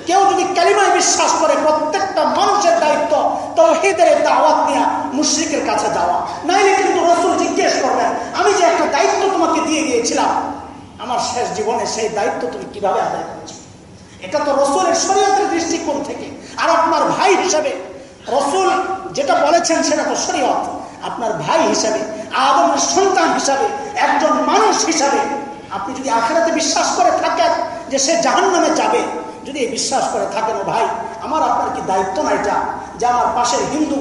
কেউ যদি কালিমায় বিশ্বাস করে প্রত্যেকটা মানুষের দায়িত্ব তৌহিদের দাওয়াত নিয়ে মুশ্রিকের কাছে যাওয়া। নাইলে কিন্তু রসুল জিজ্ঞেস করবেন, আমি যে একটা দায়িত্ব তোমাকে দিয়ে গিয়েছিলাম আমার শেষ জীবনে সেই দায়িত্ব তুমি কীভাবে আদায় করেছ? এটা তো রসুলের শরীয়তের দৃষ্টিকোণ থেকে। আর আপনার ভাই হিসাবে রসুল যেটা বলেছেন সেটা তো শরীয়ত। আপনার ভাই হিসাবে, আদমের সন্তান হিসাবে, একজন মানুষ হিসাবে, আপনি যদি আখেরাতে বিশ্বাস করে থাকেন যে সে জাহান নামে যাবে, যদি বিশ্বাস করে থাকেন, ও ভাই, আমার আপনার কি দায়িত্ব না এটা যে আমার পাশের হিন্দু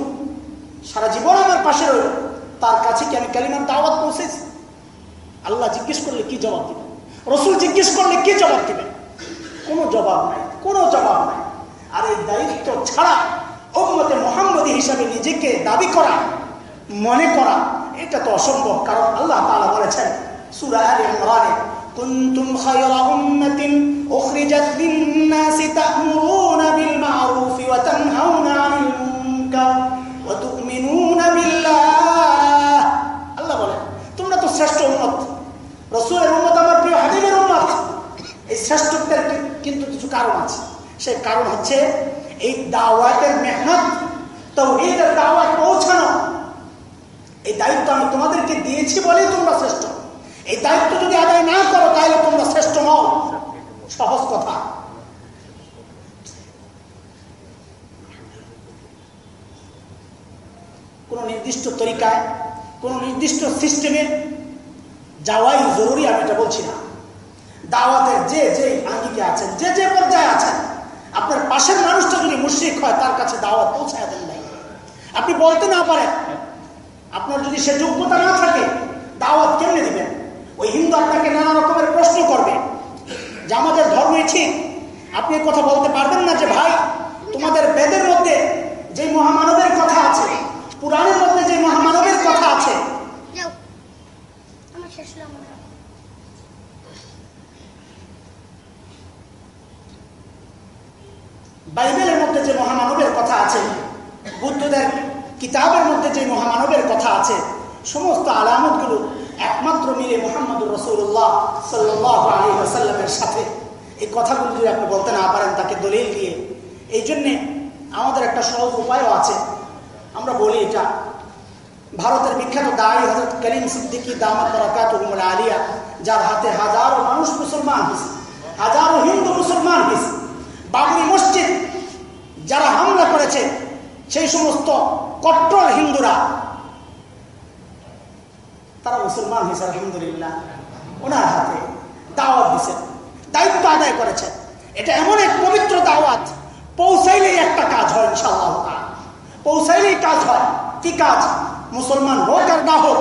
সারা জীবন আমার পাশে রইল? তার কাছে কি আমি কালিমার দাওয়াত পৌঁছেছি? আল্লাহ জিজ্ঞেস করলে কি জবাব দিবেন রসুল জিজ্ঞেস করলে কি জবাব দিবেন কোনো জবাব নাই, কোনো জবাব নাই। আর এই দায়িত্ব ছাড়া ওমতে মোহাম্মদী হিসাবে নিজেকে দাবি করা মনে করা, এটা তো অসম্ভব, কারণ আল্লাহ তালা বলেছেন সুরা ইমরানে, কুনতুম খায়রা উম্মাতিন উখরিজাত লিন-নাস তা'মুরুনা বিল মা'রুফ ওয়া তানহাউনা 'আনিল মুনকার ওয়া তু'মিনুনা বিল্লাহ আল্লাহ বলেন, তোমরা তো শ্রেষ্ঠ উম্মত। রাসূলের উম্মত আমার প্রিয়, হাবিবের উম্মত। এই শ্রেষ্ঠত্বের কিন্তু কিছু কারণ আছে। সেই কারণ হচ্ছে এই দাওয়াতের মেহনত, তৌহিদের দাওয়াত পৌঁছানো এই দায়িত্ব আমি তোমাদেরকে দিয়েছি বলেই তোমরা শ্রেষ্ঠ। এই দায়িত্ব যদি আদায় না করো, তাহলে তোমরা শ্রেষ্ঠ নও। সহজ কথা। কোন নির্দিষ্ট তরিকায়, কোন নির্দিষ্ট সিস্টেমে যাওয়াই জরুরি, আমি এটা বলছি না। দাওয়াতের যে যে আঙ্গিকে আছেন, যে যে পর্যায়ে আছেন, আপনার পাশের মানুষটা যদি মুশ্রিক হয়, তার কাছে দাওয়াত পৌঁছায় দেন নাই। আপনি বলতে না পারেন আপনার যদি সে যোগ্যতা না থাকে, দাওয়াত কেমনে দেবেন? ওই হিন্দু আপনাকে নানা রকমের প্রশ্ন করবে। যে আমাদের ধর্মই ঠিক, আপনি কথা বলতে পারবেন না যে, ভাই তোমাদের বেদের মধ্যে যে মহামানবের কথা আছে পুরাণের মধ্যে যে মহামানবের কথা আছে বাইবেলের মধ্যে যে মহামানবের কথা আছে বুদ্ধদের কিতাবের মধ্যে যে মহামানবের কথা আছে সমস্ত আলামতগুলো একমাত্র মিলে মোহাম্মদ রসুল্লাহ সাল্লাহ আলী আসাল্লামের সাথে এই কথাগুলো যদি আপনি বলতে না পারেন তাকে দলিল দিয়ে এই জন্যে আমাদের একটা সহজ উপায়ও আছে আমরা বলি এটা ভারতের বিখ্যাত দায়ী হজরত করিম সিদ্দিকি দামাত বরাকাত আলিয়া যার হাতে হাজারো মানুষ মুসলমান হয়েছে হাজারো হিন্দু মুসলমান হয়েছে বাবরি মসজিদ যারা হামলা করেছে সেই সমস্ত কট্টর হিন্দুরা তারা মুসলমান হয়েছে আলহামদুলিল্লাহ ওনার হাতে দাওয়াত দিচ্ছেন দায়িত্ব আদায় করেছেন এটা এমন এক পবিত্র দাওয়াত পৌঁছাইলেই একটা কাজ হয় ইনশাল্লাহ পৌঁছাইলেই কাজ হয় কি কাজ মুসলমান হোক আর না হোক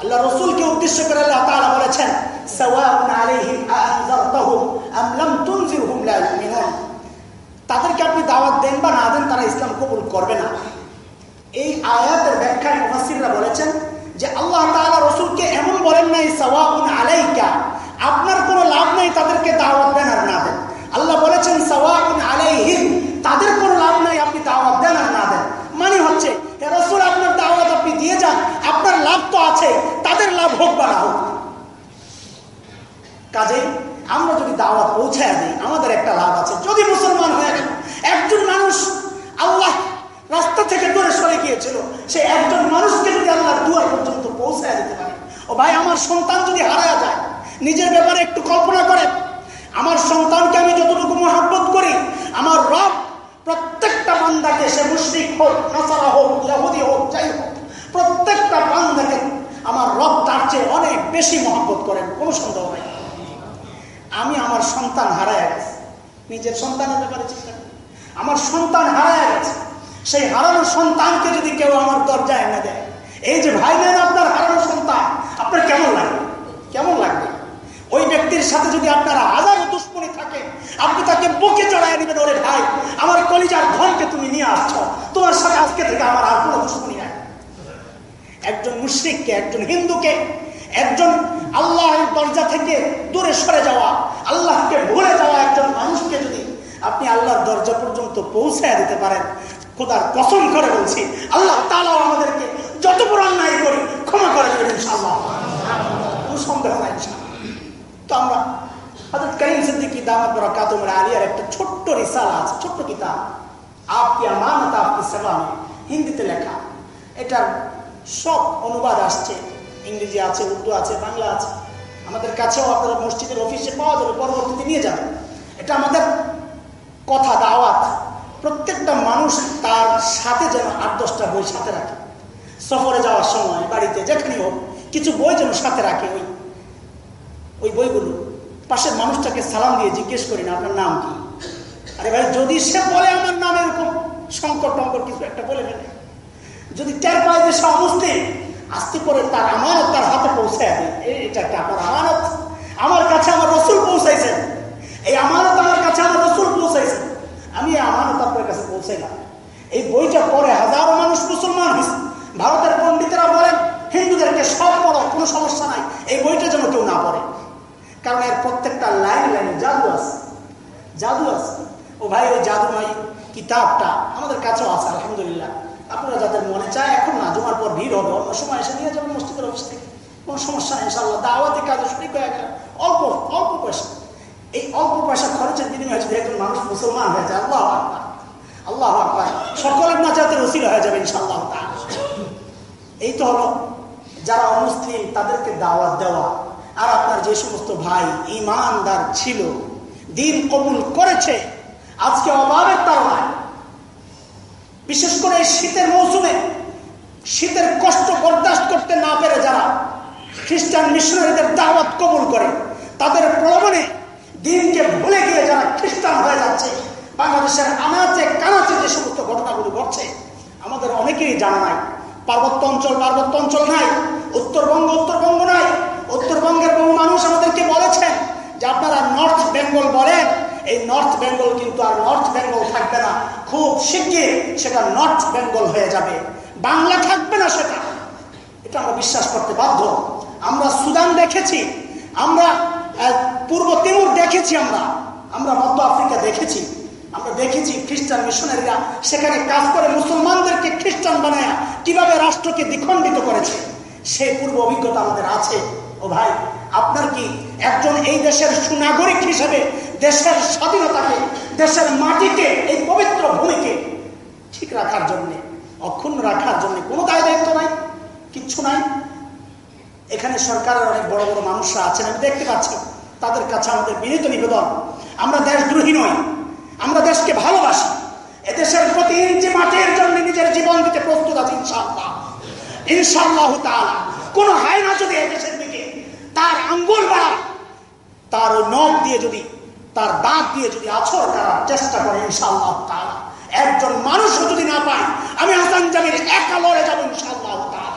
আল্লাহ রসুলকে উদ্দেশ্য করে আল্লাহ তাআলা বলেছেন সাওয়াউন আলাইহিম আনজারতাহুম আম লাম তুনজিরহুম লা ইউমিনুন তাদেরকে আপনি দাওয়াত দেন বা না দেন তারা ইসলাম কবুল করবে না এই আয়াতের ব্যাখ্যায় মুফাসসিররা বলেছেন যে আল্লাহ তাআলা রসুলকে এমন বলেন নাই সাওয়াউন আলাইকা আপনার কোনো লাভ নাই তাদেরকে দাওয়াত দেন আর না দেন আল্লাহ বলেছেন সাওয়াউন আলাইহিম তাদের কোনো লাভ নাই আপনি দাওয়াত দেন আর না দেন মানে হচ্ছে রসুল আপনার দাওয়াত আপনি দিয়ে যান আপনার লাভ তো আছে তাদের লাভ হোক বা না হোক কাজে আমরা যদি দাওয়াত পৌঁছায় দিই আমাদের একটা লাভ আছে। যদি মুসলমান হয়ে গেল, একজন মানুষ আল্লাহ রাস্তা থেকে দূরে সরে গিয়েছিল, সে একজন মানুষকে যদি আল্লাহ দুয়ার পর্যন্ত পৌঁছায় দিতে পারে। ও ভাই, আমার সন্তান যদি হারা যায়, নিজের ব্যাপারে একটু কল্পনা করেন। আমার সন্তানকে আমি যতটুকু মহাব্বত করি, আমার রব প্রত্যেকটা বান্দাকে, সে মুসলিক হোক, নাসারা হোক ইয়াহুদি হোক, যাই হোক, প্রত্যেকটা বান্দাকে আমার রব তার চেয়ে অনেক বেশি মহাব্বত করেন। কোনো সন্দেহ নাই। আমি আমার সন্তান হারায় গেছে। নিজের সন্তানের ব্যাপারে চিন্তা করি। আমার সন্তান হারায় গেছে। সেই হারানো সন্তানকে যদি কেউ আমার দরজায় এনে দেয়, এই যে ভাই নেন আপনার হারানো সন্তান, আপনার কেমন লাগবে কেমন লাগবে? ওই ব্যক্তির সাথে যদি আপনার হাজারো দুশ্মনী থাকে, আপনি তাকে বুকে চড়াই নেবেন ওরে ভাই, আমার কলিজার ধনকে তুমি নিয়ে আসছো। তোমার সাথে আজকে থেকে আমার আর কোনো দুশ্মনী নাই। একজন মুশ্রিককে, একজন হিন্দুকে একজন আল্লাহর দরজা থেকে দূরে সরে যাওয়া, আল্লাহকে ভুলে যাওয়া একজন মানুষকে যদি আপনি আল্লাহর দরজা পর্যন্ত পৌঁছায় দিতে পারেন, খোদার কসম করে বলছি, আল্লাহ তালাও আমাদেরকে যত বড় অন্যায় করি, ক্ষমা করে দেবেন ইনশাআল্লাহ। কোনো সন্দেহ নাই তো আমরা হজরত করিম একটা ছোট্ট রিসালা আছে, ছোট্ট কিতাব। আপকি আমানত আপকি সেবা হিন্দিতে লেখা। এটার সব অনুবাদ আসছে ইংরেজি আছে, উর্দু আছে, বাংলা আছে। আমাদের কাছেও আপনারা মসজিদের অফিসে পাওয়া যাবে, পরবর্তীতে নিয়ে যাবেন। এটা আমাদের কথা, দাওয়াত। প্রত্যেকটা মানুষ তার সাথে যেন আট দশটা বই সাথে রাখে। সফরে যাওয়ার সময়, বাড়িতে, যেখানে হোক, কিছু বই যেন সাথে রাখে ওই ওই বইগুলো। পাশের মানুষটাকে সালাম দিয়ে জিজ্ঞেস করি, না, আপনার নাম কি? আরে ভাই, যদি সে বলে আমার নাম এরকম শঙ্কর টঙ্কট কিছু একটা বলে ফেলে, যদি টের পায় যে অমুসলিম আসতে করে তার আমানত তার হাতে পৌঁছায় এটা একটা আপনার আমানত। আমার কাছে আমার রসুল পৌঁছাইছেন এই আমানত আমার কাছে আমার রসুল পৌঁছাইছেন আমি এই আমানত আপনার কাছে পৌঁছাইলাম। এই বইটা পরে হাজারো মানুষ মুসলমান হয়েছে। ভারতের পণ্ডিতেরা বলেন, হিন্দুদেরকে সব পড়ো, কোনো সমস্যা নাই। এই বইটা যেন কেউ না পড়ে। কারণ এর প্রত্যেকটা লাইন লাইনে জাদু আছে। জাদু আছে। ও ভাই, ওই জাদুময় কিতাবটা আমাদের কাছেও আছে, আলহামদুলিল্লাহ। আপনারা যাদের মনে চায়, এখন না, জমার পর ভিড় হবে, অন্য সময় এসে নিয়ে যাবেন মসজিদের অফিস থেকে। কোনো সমস্যা নেই ইনশাল্লাহ দাওয়াতি কাজে শরিক হয়ে অল্প অল্প পয়সা। এই অল্প পয়সা খরচের বিনিময়ে যদি একজন মানুষ মুসলমান হয়ে যায়, আল্লাহ আল্লাহ সকলের নাচাতের ওসিল হয়ে যাবে ইনশাল্লাহ এই তো হলো, যারা অমুসলিম, তাদেরকে দাওয়াত দেওয়া। আর আপনার যে সমস্ত ভাই ইমানদার ছিল, দিন কবুল করেছে, আজকে অভাবের তারণায় বিশেষ করে এই শীতের মৌসুমে, শীতের কষ্ট বরদাস্ত করতে না পেরে যারা খ্রিস্টান মিশনারিদের দাওয়াত কবুল করে, তাদের প্রলোভনে দিনকে ভুলে গিয়ে যারা খ্রিস্টান হয়ে যাচ্ছে, বাংলাদেশের আনাচে কানাচে যে সমস্ত ঘটনাগুলো ঘটছে, আমাদের অনেকেরই জানা নাই। পার্বত্য অঞ্চল পার্বত্য অঞ্চল নাই, উত্তরবঙ্গ উত্তরবঙ্গ নাই, উত্তরবঙ্গের বহু মানুষ আমাদেরকে বলেছেন যে আপনারা নর্থ বেঙ্গল বলেন এই নর্থ বেঙ্গল কিন্তু আর নর্থ বেঙ্গল থাকবে না। খুব শিগগির সেটা নর্থ বেঙ্গল হয়ে যাবে। বাংলা থাকবে না সেটা। এটা আমরা বিশ্বাস করতে বাধ্য। আমরা সুদান দেখেছি, আমরা পূর্ব তিমুর দেখেছি আমরা। আমরা মধ্য আফ্রিকা দেখেছি। আমরা দেখেছি খ্রিস্টান মিশনারিরা সেখানে কাজ করে মুসলমানদেরকে খ্রিস্টান বানায় কীভাবে রাষ্ট্রকে দ্বিখণ্ডিত করেছে, সেই পূর্ব অভিজ্ঞতা আমাদের আছে। ও ভাই, আপনার কি একজন এই দেশের সুনাগরিক হিসেবে দেশের স্বাধীনতাকে, দেশের মাটিকে, এই পবিত্র ভূমিকে ঠিক রাখার জন্য, অক্ষুণ্ণ রাখার জন্য কোনো দায় দায়িত্ব নাই? কিচ্ছু নাই? এখানে সরকারের অনেক বড় বড় মানুষরা আছেন, আমি দেখতে পাচ্ছি, তাদের কাছে আমাদের বিনীত নিবেদন। আমরা দেশদ্রোহী নই, আমরা দেশকে ভালোবাসি। এদেশের প্রতি ইঞ্চি মাটির জন্য নিজের জীবন দিতে প্রস্তুত আছে ইনশাল্লাহ ইনশাল্লাহ তালা কোন হায়না যদি এদেশের তার আঙ্গুল বাড়ায় তার ওই নখ দিয়ে যদি, তার দাঁত দিয়ে যদি আছর করার চেষ্টা করে ইনশাল্লাহ তালা একজন মানুষও যদি না পায়, আমি হাসান জামির একা লড়ে যাব ইনশাল্লাহ তালা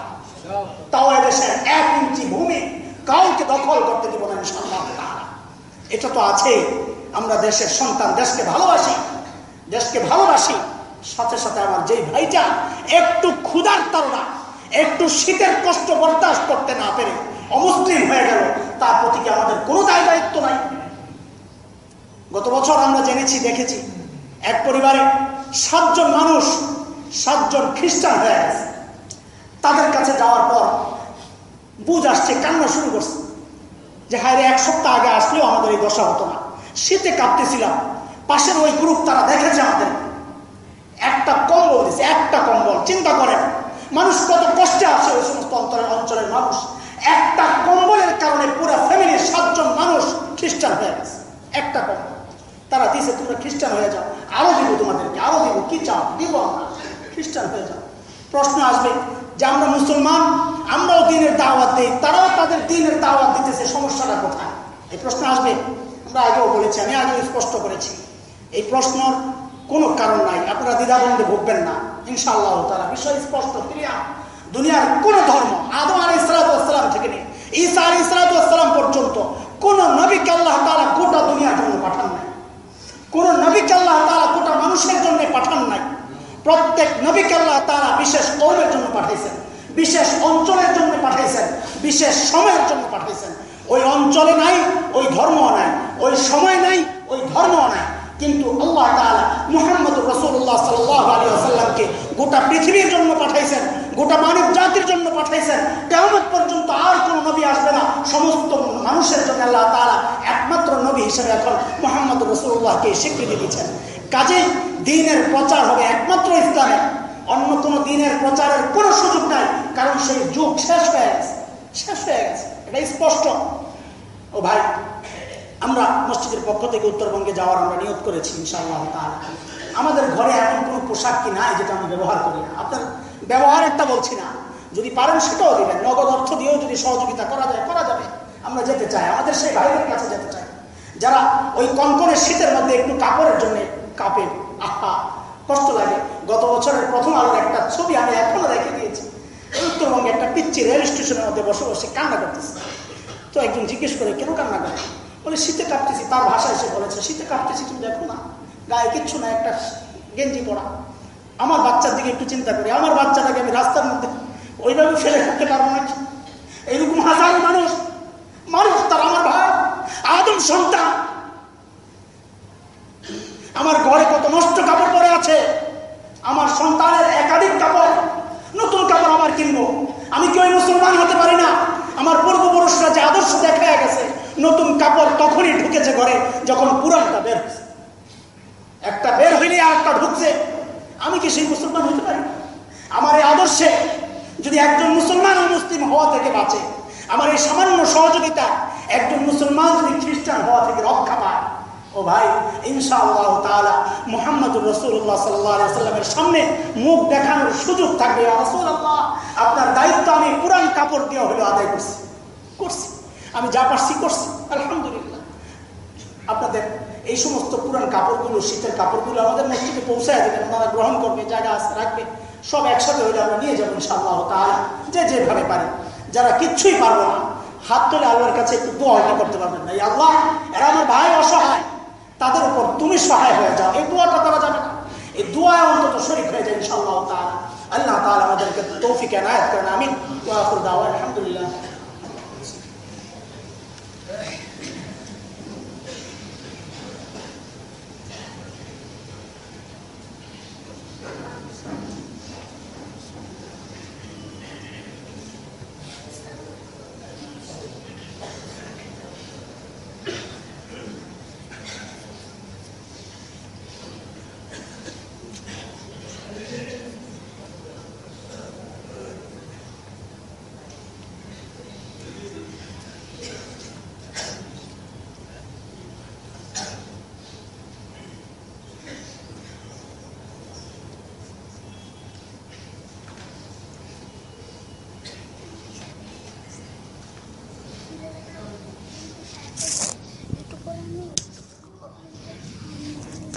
তাও এদেশের এক ইঞ্চি ভূমি কাউকে দখল করতে দিব না ইনশাল্লাহ তালা এটা তো আছে। আমরা দেশের সন্তান দেশকে ভালোবাসি দেশকে ভালোবাসি। সাথে সাথে আমার যেই ভাইটা একটু ক্ষুধার তারা একটু শীতের কষ্ট বরদাস্ত করতে না পেরে অমুসলিম হয়ে গেল। তার প্রতি আমাদের কোনো দায় দায়িত্ব নাই? গত বছর আমরা জেনেছি, দেখেছি, এক পরিবারে সাতজন মানুষ, সাতজন খ্রিস্টান হয়ে গেছে। তাদের কাছে যাওয়ার পর বুঝ আসছে, কান্না শুরু করছে। যে হায় এক সপ্তাহ আগে আসলেও আমাদের এই দশা হতো না। শীতে কাঁপতেছিলাম। পাশের ওই গ্রুপ তারা দেখেছে আমাদের। একটা কম্বল দিছে, একটা কম্বল, চিন্তা করেন। মানুষ কত কষ্টে আছে ওই সমস্ত অঞ্চলের অঞ্চলের মানুষ। একটা কম্বলের কারণে পুরো ফ্যামিলির সাতজন মানুষ খ্রিস্টান হয়ে গেছে। একটা কম্বল। তারা দিছে তোমরা খ্রিস্টান হয়ে যাও। আরও দিব তোমাদেরকে, আরও দিব। কি চাও? দিব আমরা। খ্রিস্টান হয়ে যাও। প্রশ্ন আসবে যে আমরা মুসলমান, আমরাও দিনের দাওয়াত দিই, তারাও তাদের দিনের দাওয়াত দিতেছে, সমস্যাটা কোথায়? এই প্রশ্ন আসবে। আমরা আগেও বলেছি, আমি আগেও স্পষ্ট করেছি। এই প্রশ্নর কোনো কারণ নাই। আপনারা দ্বিধাবন্ধে ভুগবেন না। ইনশাআল্লাহ তারা বিষয় স্পষ্ট ক্রিয়া দুনিয়ার কোন ধর্ম আদম আলী ইসলাতাম থেকে নিয়ে ঈসা আলী ইসলাতাম পর্যন্ত কোন নবীকে আল্লাহ তারা গোটা দুনিয়ার জন্য পাঠান নাই। কোন নবীকে আল্লাহ তারা গোটা মানুষের জন্য পাঠান নাই। প্রত্যেক নবীকে আল্লাহ তারা বিশেষ কৌমের জন্য পাঠাইছেন, বিশেষ অঞ্চলের জন্য পাঠাইছেন, বিশেষ সময়ের জন্য পাঠাইছেন। ওই অঞ্চলে নাই, ওই ধর্ম নাই, ওই সময় নাই, ওই ধর্ম নাই। কিন্তু আল্লাহ তাআলা মুহাম্মদ রসুল্লাহ সাল্লাহ আলী আসাল্লামকে গোটা পৃথিবীর জন্য পাঠাইছেন, গোটা মানব জাতির জন্য পাঠাইছেন। কেমন পর্যন্ত আর কোন নবী আসবে না। সমস্ত মানুষের জন্য আল্লাহ তালা একমাত্র নবী হিসেবে এখন মোহাম্মদ রসুল্লাহকে স্বীকৃতি দিচ্ছেন কাজেই দিনের প্রচার হবে একমাত্র ইসলামে। অন্য কোন দিনের প্রচারের কোনো সুযোগ নাই, কারণ সেই যুগ শেষ হয়ে গেছে। শেষ হয়ে গেছে। এটা স্পষ্ট। ও ভাই আমরা মসজিদের পক্ষ থেকে উত্তরবঙ্গে যাওয়ার আমরা নিয়োগ করেছি, ইনশাআল্লাহ তাআলা। আমাদের ঘরে এমন কোনো পোশাক কি নাই যেটা আমরা ব্যবহার করি না? আপনার ব্যবহারেরটা বলছি না। যদি পারেন সেটাও দিবেন। নগদ অর্থ দিয়েও যদি সহযোগিতা করা যায়, করা যাবে। আমরা যেতে চাই, আমাদের সেই ভাইদের কাছে যেতে চাই। যারা ওই কনকনের শীতের মধ্যে একটু কাপড়ের জন্য কাপে, আহা, কষ্ট লাগে। গত বছরের প্রথম আলোর একটা ছবি আমি এখনও রেখে দিয়েছি। উত্তরবঙ্গে একটা পিচ্ছি রেল স্টেশনের মধ্যে বসে বসে কান্না করতেছে। তো একজন জিজ্ঞেস করে, কেন কান্না করে? বলে, শীতে কাঁপতেছি। তার ভাষা এসে বলেছে, শীতে কাঁপতেছি, তুমি দেখো না, গায়ে কিচ্ছু না একটা গেঞ্জি পড়া আমার বাচ্চার দিকে একটু চিন্তা করি। আমার বাচ্চাটাকে আমি রাস্তার মধ্যে ওইভাবে ফেলে রাখতে পারব নাকি? এইরকম হাজার মানুষ মানুষ তার আমার ভাই, আদম সন্তান। আমার ঘরে কত নষ্ট কাপড় পরে আছে। আমার সন্তানের একাধিক কাপড়, নতুন কাপড় আমার কিনবো। আমি কেউ মুসলমান হতে পারি না? আমার পূর্বপুরুষরা যে আদর্শ দেখা গেছে নতুন কাপড় তখনই ঢুকেছে ঘরে যখন পুরানটা বের হয়েছে। একটা বের হইলে আর একটা ঢুকছে। আমি কি সেই মুসলমান হতে পারি? আমার এই আদর্শে যদি একজন মুসলমান মুসলিম হওয়া থেকে বাঁচে, আমার এই সামান্য সহযোগিতা একজন মুসলমান যদি খ্রিস্টান হওয়া থেকে রক্ষা পায়, ও ভাই, ইনশাআল্লাহ তাআলা মুহাম্মদুর রাসূলুল্লাহ সাল্লাল্লাহু সাল্লামের সামনে মুখ দেখানোর সুযোগ থাকবে। রাসূলুল্লাহ, আপনার দায়িত্ব আমি পুরান কাপড় দিয়ে হলো আদায় করছি। করছি। আমি যা পারছি করছি, আলহামদুলিল্লাহ। আপনাদের এই সমস্ত পুরান কাপড়গুলো, শীতের কাপড়গুলো আমাদের মসজিদে পৌঁছায় দেবেন ওনারা গ্রহণ করবে, জায়গা রাখবে, সব একসাথে হলে আমরা নিয়ে যাব ইনশাআল্লাহ তাআলা, যে যেভাবে পারে। যারা কিচ্ছুই পারব না, হাত তুলে আল্লাহর কাছে একটু দোয়াটা করতে পারবেন না। আল্লাহ, এরা আমার ভাই অসহায়, তাদের উপর তুমি সহায় হয়ে যাও। এই দোয়াটা তারা যাবে না। এই দোয়ায় অন্তত শরীর হয়ে যায় ইনশাআল্লাহ তাআলা। আল্লাহ তাআলা আমাদেরকে তৌফিক এনায়েত করেন, আমিন। ওয়া আখির দাওয়া আলহামদুলিল্লাহ।